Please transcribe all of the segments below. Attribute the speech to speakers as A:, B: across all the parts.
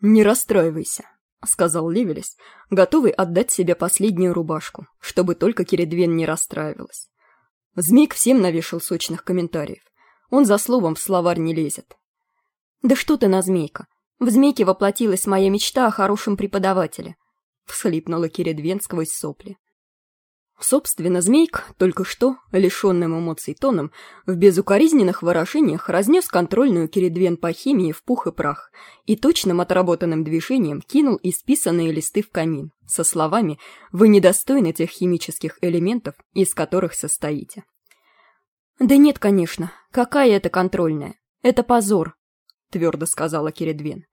A: «Не расстраивайся», — сказал Ливелес, готовый отдать себе последнюю рубашку, чтобы только Киридвен не расстраивалась. Змейк всем навешал сочных комментариев. Он за словом в словарь не лезет.
B: «Да что ты на змейка? В змейке воплотилась моя мечта о хорошем преподавателе», — всхлипнула Киридвен сквозь сопли.
A: Собственно, Змейк, только что, лишенным эмоций тоном, в безукоризненных выражениях разнес контрольную Киридвен по химии в пух и прах и точным отработанным движением кинул исписанные листы в камин со словами «Вы недостойны тех химических элементов, из которых состоите».
B: «Да нет, конечно. Какая это контрольная? Это позор», — твердо сказала Киридвен.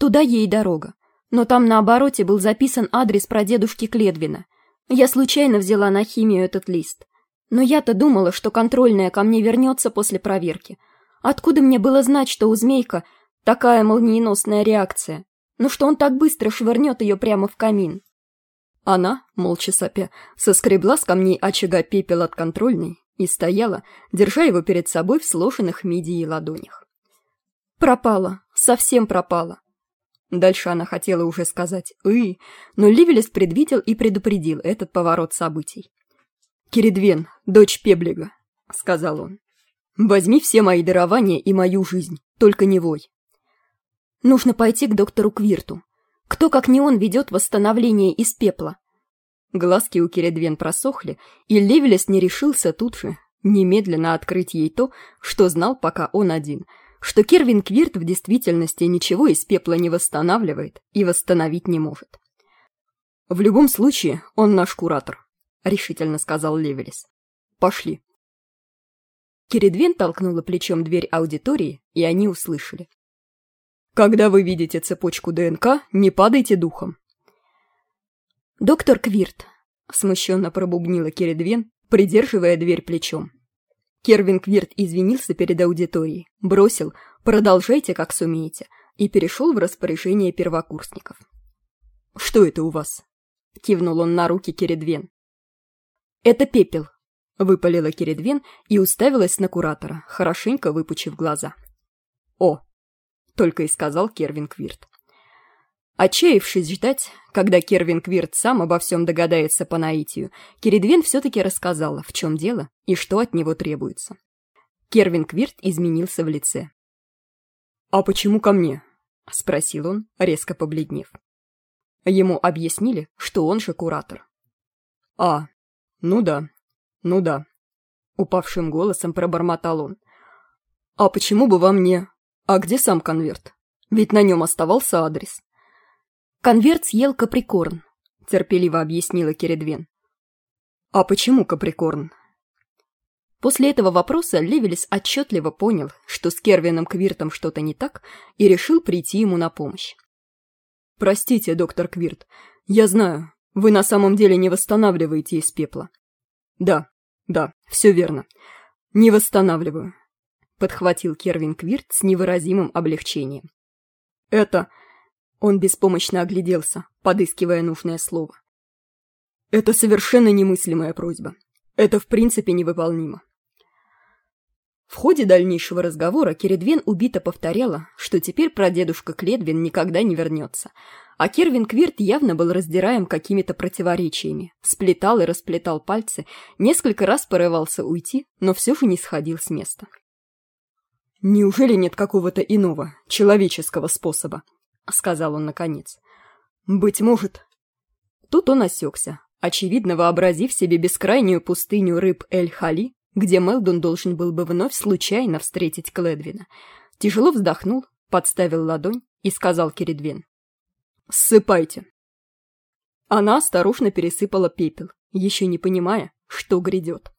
B: «Туда ей дорога. Но там на обороте был записан адрес прадедушки Кледвина — я случайно взяла на химию этот лист. Но я-то думала, что контрольная ко мне вернется после проверки. Откуда мне было знать, что у змейка такая молниеносная реакция? Ну что он так быстро швырнет ее прямо в камин?
A: Она, молча сопя, соскребла с камней очага пепел от контрольной и стояла, держа его перед собой в сложенных мидии ладонях.
B: Пропала, совсем пропала.
A: Дальше она хотела уже сказать «ы», но Ливелес предвидел и предупредил этот поворот событий. «Киридвен, дочь Пеблига», — сказал он. «Возьми все мои дарования и мою жизнь, только не вой».
B: «Нужно пойти к доктору Квирту. Кто, как не он, ведет восстановление из пепла?»
A: Глазки у Киридвен просохли, и Ливелес не решился тут же немедленно открыть ей то, что знал пока он один — что Кервин Квирт в действительности ничего из пепла не восстанавливает и восстановить не может. «В любом случае, он наш куратор», — решительно сказал Левелис. «Пошли». Киридвин толкнула плечом дверь аудитории, и они услышали. «Когда вы видите цепочку ДНК, не падайте духом».
B: «Доктор Квирт», —
A: смущенно пробубнила Киридвин, придерживая дверь плечом. Кервин Квирт извинился перед аудиторией, бросил «продолжайте, как сумеете» и перешел в распоряжение первокурсников. «Что это у вас?» — кивнул он на руки Кередвен. «Это пепел», — выпалила Кередвен и уставилась на куратора, хорошенько выпучив глаза. «О!» — только и сказал Кервин Квирт. Отчаявшись ждать, когда Кервин Квирт сам обо всем догадается по наитию, Киридвен все-таки рассказала, в чем дело и что от него требуется. Кервин Квирт изменился в лице. «А почему ко мне?» — спросил он, резко побледнев. Ему объяснили, что он же куратор. «А, ну да, ну да», — упавшим голосом пробормотал он. «А почему бы вам не... А где сам конверт? Ведь на нем оставался адрес».
B: «Конверт съел Каприкорн», — терпеливо объяснила Кередвен.
A: «А почему Каприкорн?» После этого вопроса Левелис отчетливо понял, что с Кервином Квиртом что-то не так, и решил прийти ему на помощь. «Простите, доктор Квирт, я знаю, вы на самом деле не восстанавливаете из пепла». «Да, да, все верно. Не восстанавливаю», — подхватил Кервин Квирт с невыразимым облегчением. «Это...» Он беспомощно огляделся, подыскивая нужное слово. Это совершенно немыслимая просьба. Это в принципе невыполнимо. В ходе дальнейшего разговора Кередвен убито повторяла, что теперь прадедушка Кледвин никогда не вернется, а Кервин Квирт явно был раздираем какими-то противоречиями, сплетал и расплетал пальцы, несколько раз порывался уйти, но все же не сходил с места. Неужели нет какого-то иного, человеческого способа? — сказал он наконец. «Быть может». Тут он осекся, очевидно вообразив себе бескрайнюю пустыню рыб Эль-Хали, где Мелдон должен был бы вновь случайно встретить Кледвина. Тяжело вздохнул, подставил ладонь и сказал Кередвин. «Ссыпайте». Она осторожно пересыпала пепел, еще не понимая, что грядет.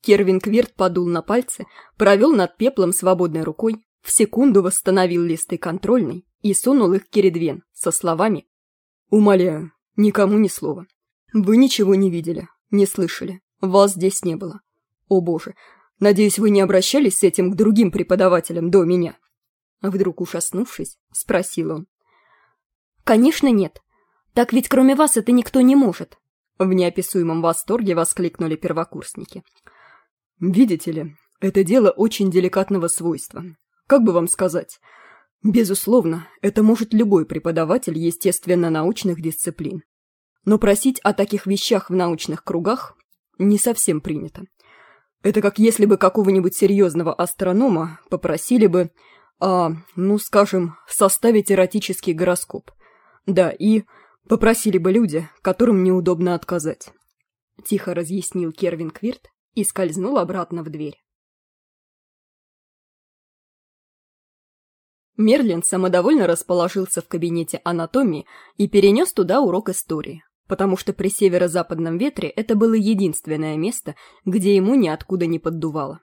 A: Кервин Квирт подул на пальцы, провел над пеплом свободной рукой, в секунду восстановил листы контрольной и сунул их Киридвен со словами «Умоляю, никому ни слова. Вы ничего не видели, не слышали, вас здесь не было. О боже, надеюсь, вы не обращались с этим к другим преподавателям до меня?» Вдруг ужаснувшись, спросил он.
B: «Конечно нет. Так ведь кроме вас это никто не может!»
A: В неописуемом восторге воскликнули первокурсники. «Видите ли, это дело очень деликатного свойства. Как бы вам сказать? Безусловно, это может любой преподаватель естественно-научных дисциплин. Но просить о таких вещах в научных кругах не совсем принято. Это как если бы какого-нибудь серьезного астронома попросили бы, а, ну, скажем, составить эротический гороскоп. Да, и попросили бы люди, которым неудобно отказать. Тихо разъяснил Кервин Квирт и скользнул обратно в дверь. Мерлин самодовольно расположился в кабинете анатомии и перенес туда урок истории, потому что при северо-западном ветре это было единственное место, где ему ниоткуда не поддувало.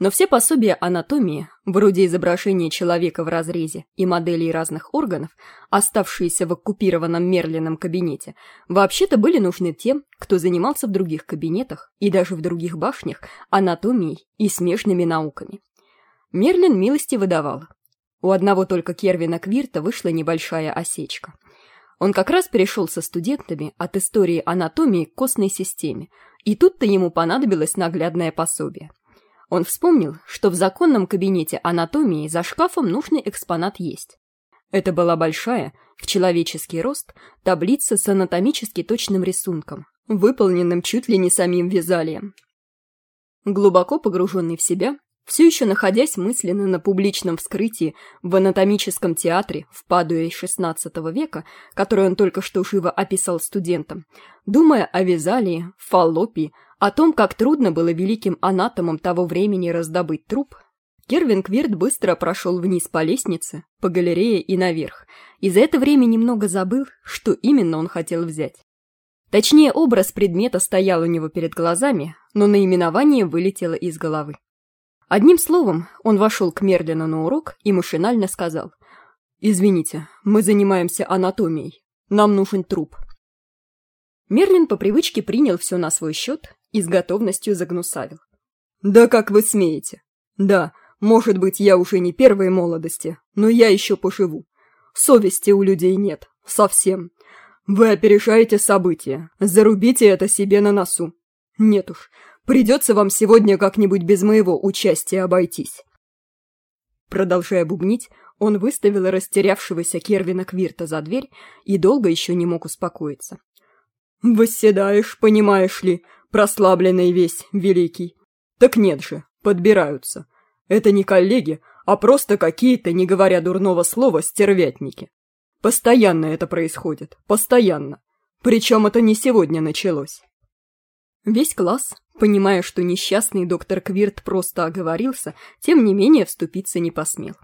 A: Но все пособия анатомии, вроде изображения человека в разрезе и моделей разных органов, оставшиеся в оккупированном Мерлином кабинете, вообще-то были нужны тем, кто занимался в других кабинетах и даже в других башнях анатомией и смежными науками. Мерлин милости выдавал, у одного только Кервина Квирта вышла небольшая осечка. Он как раз перешел со студентами от истории анатомии к костной системе, и тут-то ему понадобилось наглядное пособие. Он вспомнил, что в законном кабинете анатомии за шкафом нужный экспонат есть. Это была большая, в человеческий рост, таблица с анатомически точным рисунком, выполненным чуть ли не самим Вязалием. Глубоко погруженный в себя, все еще находясь мысленно на публичном вскрытии в анатомическом театре в Падуе XVI века, который он только что живо описал студентам, думая о Визалии, Фаллопии, о том, как трудно было великим анатомам того времени раздобыть труп, Кервин Квирт быстро прошел вниз по лестнице, по галерее и наверх, и за это время немного забыл, что именно он хотел взять. Точнее, образ предмета стоял у него перед глазами, но наименование вылетело из головы. Одним словом, он вошел к Мерлину на урок и машинально сказал. «Извините, мы занимаемся анатомией. Нам нужен труп». Мерлин по привычке принял все на свой счет и с готовностью загнусавил. «Да как вы смеете? Да, может быть, я уже не первой молодости, но я еще поживу. Совести у людей нет, совсем. Вы опережаете события, зарубите это себе на носу. Нет уж, Придется вам сегодня как-нибудь без моего участия обойтись». Продолжая бубнить, он выставил растерявшегося Кервина Квирта за дверь и долго еще не мог успокоиться. «Восседаешь, понимаешь ли, прославленный весь, великий. Так нет же, подбираются. Это не коллеги, а просто какие-то, не говоря дурного слова, стервятники. Постоянно это происходит, постоянно. Причем это не сегодня началось». Весь класс, Понимая, что несчастный доктор Квирт просто оговорился, тем не менее вступиться не посмел.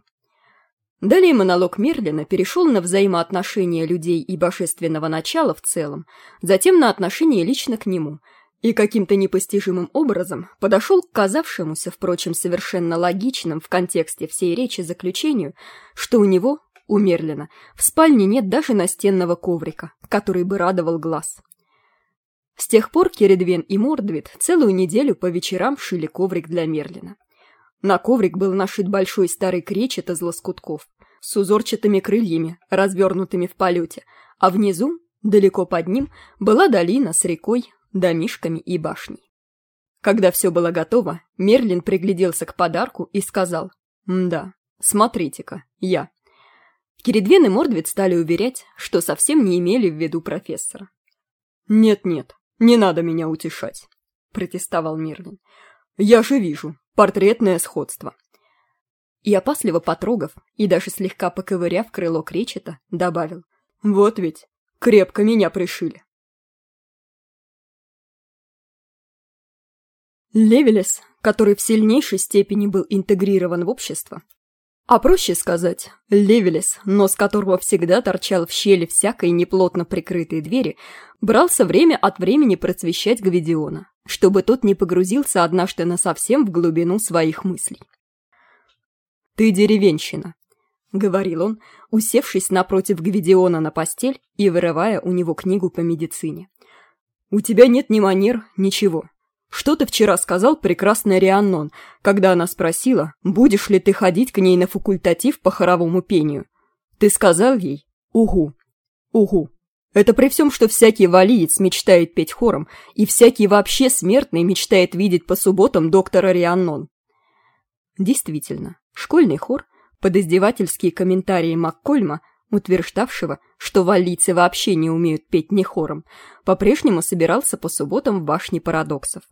A: Далее монолог Мерлина перешел на взаимоотношения людей и божественного начала в целом, затем на отношения лично к нему, и каким-то непостижимым образом подошел к казавшемуся, впрочем, совершенно логичным в контексте всей речи заключению, что у него, у Мерлина, в спальне нет даже настенного коврика, который бы радовал глаз. С тех пор Кередвен и Мордвит целую неделю по вечерам шили коврик для Мерлина. На коврик был нашит большой старый кречет из лоскутков с узорчатыми крыльями, развернутыми в полете, а внизу, далеко под ним, была долина с рекой, домишками и башней. Когда все было готово, Мерлин пригляделся к подарку и сказал «Да, смотрите-ка, я». Кередвен и Мордвит стали уверять, что совсем не имели в виду профессора. «Нет-нет, «Не надо меня утешать», — протестовал Мирлин. «Я же вижу, портретное сходство». И опасливо потрогав и даже слегка поковыряв крыло кречета, добавил. «Вот ведь, крепко меня пришили». Левелес, который в сильнейшей степени был интегрирован в общество, а проще сказать, Левелес, нос которого всегда торчал в щели всякой неплотно прикрытой двери, брался время от времени просвещать Гвидиона, чтобы тот не погрузился однажды насовсем в глубину своих мыслей. «Ты деревенщина», — говорил он, усевшись напротив Гвидиона на постель и вырывая у него книгу по медицине. «У тебя нет ни манер, ничего. Что ты вчера сказал прекрасная Рианнон, когда она спросила, будешь ли ты ходить к ней на факультатив по хоровому пению? Ты сказал ей «Угу». «Угу». Это при всем, что всякий валиец мечтает петь хором, и всякий вообще смертный мечтает видеть по субботам доктора Рианнон. Действительно, школьный хор, под издевательские комментарии Маккольма, утверждавшего, что валлийцы вообще не умеют петь ни хором, по-прежнему собирался по субботам в башне парадоксов.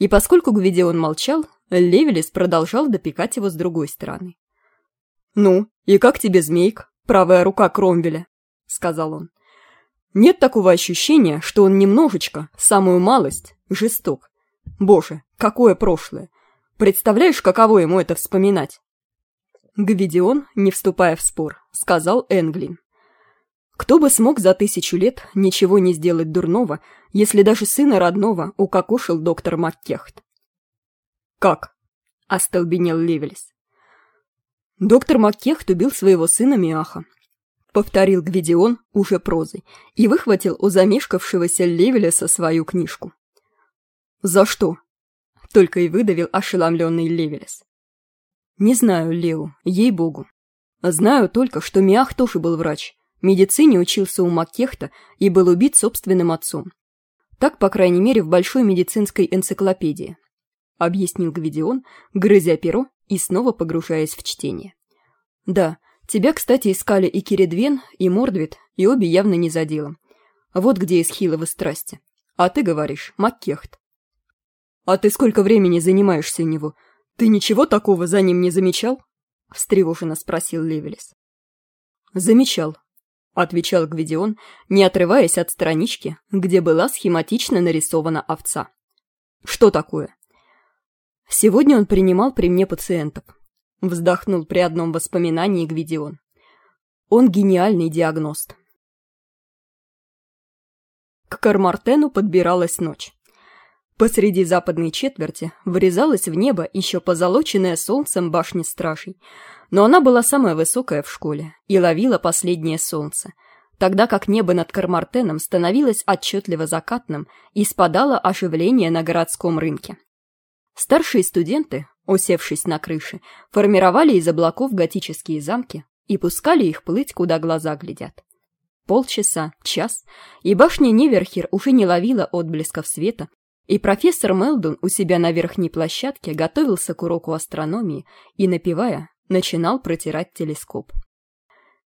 A: И поскольку Гвидион молчал, Левелис продолжал допекать его с другой стороны. «Ну, и как тебе, змейк, правая рука Кромвеля?» — сказал он. «Нет такого ощущения, что он немножечко, самую малость, жесток. Боже, какое прошлое! Представляешь, каково ему это вспоминать?» Гвидион, не вступая в спор, сказал Энглин. Кто бы смог за тысячу лет ничего не сделать дурного, если даже сына родного укокошил доктор Маккехт? «Как?» — остолбенел Левелис. Доктор Маккехт убил своего сына Миаха. Повторил Гвидион уже прозой и выхватил у замешкавшегося Левелеса свою книжку. «За что?» — только и выдавил ошеломленный Левелес. «Не знаю, Лео, ей-богу. Знаю только, что Миах тоже был врач, Медицине учился у Маккехта и был убит собственным отцом. Так, по крайней мере, в большой медицинской энциклопедии. Объяснил Гвидион, грызя перо и снова погружаясь в чтение. Да, тебя, кстати, искали и Киридвен, и Мордвит, и обе явно не за делом. Вот где Исхиловы страсти. А ты говоришь, Маккехт. А ты сколько времени занимаешься у него? Ты ничего такого за ним не замечал? Встревоженно спросил Левелес. Замечал, — отвечал Гвидион, не отрываясь от странички, где была схематично нарисована овца. «Что такое?» «Сегодня он принимал при мне пациентов», — вздохнул при одном воспоминании Гвидион. «Он гениальный диагност». К Кармартену подбиралась ночь. Посреди западной четверти вырезалась в небо еще позолоченная солнцем башня стражей, но она была самая высокая в школе и ловила последнее солнце, тогда как небо над Кармартеном становилось отчетливо закатным и спадало оживление на городском рынке. Старшие студенты, усевшись на крыше, формировали из облаков готические замки и пускали их плыть, куда глаза глядят. Полчаса, час, и башня Неверхер уже не ловила отблесков света, и профессор Мелдон у себя на верхней площадке готовился к уроку астрономии и, напевая, начинал протирать телескоп.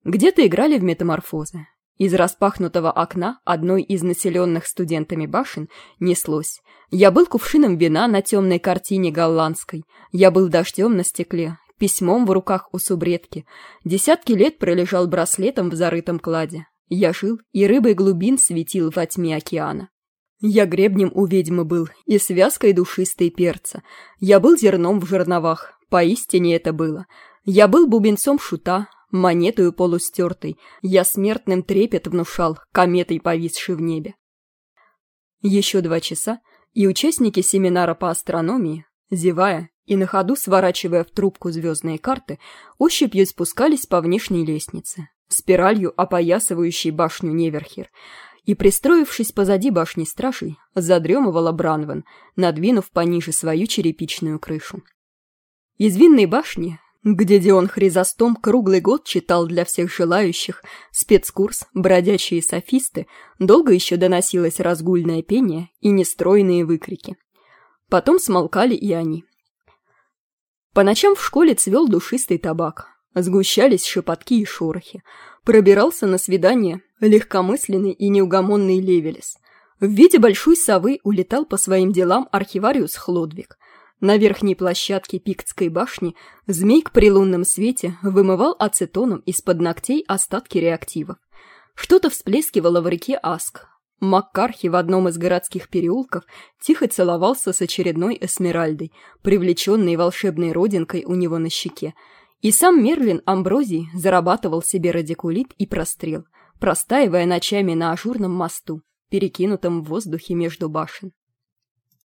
A: Где-то играли в метаморфозы. Из распахнутого окна одной из населенных студентами башен неслось. Я был кувшином вина на темной картине голландской. Я был дождем на стекле, письмом в руках у субредки. Десятки лет пролежал браслетом в зарытом кладе. Я жил, и рыбой глубин светил во тьме океана. Я гребнем у ведьмы был и связкой душистой перца. Я был зерном в жерновах, поистине это было. Я был бубенцом шута, монетою полустертой, я смертным трепет внушал, кометой повисшей в небе. Еще два часа, и участники семинара по астрономии, зевая и на ходу сворачивая в трубку звездные карты, ощупью спускались по внешней лестнице, спиралью опоясывающей башню Неверхер, и, пристроившись позади башни стражей, задремывала Бранвен, надвинув пониже свою черепичную крышу. Из винной башни, где Дион Хризостом круглый год читал для всех желающих спецкурс «Бродячие софисты», долго еще доносилось разгульное пение и нестройные выкрики. Потом смолкали и они. По ночам в школе цвел душистый табак, сгущались шепотки и шорохи, пробирался на свидание легкомысленный и неугомонный Левелес. В виде большой совы улетал по своим делам архивариус Хлодвиг – на верхней площадке Пиктской башни змейк при лунном свете вымывал ацетоном из-под ногтей остатки реактивов. Что-то всплескивало в реке Аск. Маккархи в одном из городских переулков тихо целовался с очередной эсмеральдой, привлеченной волшебной родинкой у него на щеке. И сам Мерлин Амброзий зарабатывал себе радикулит и прострел, простаивая ночами на ажурном мосту, перекинутом в воздухе между башен.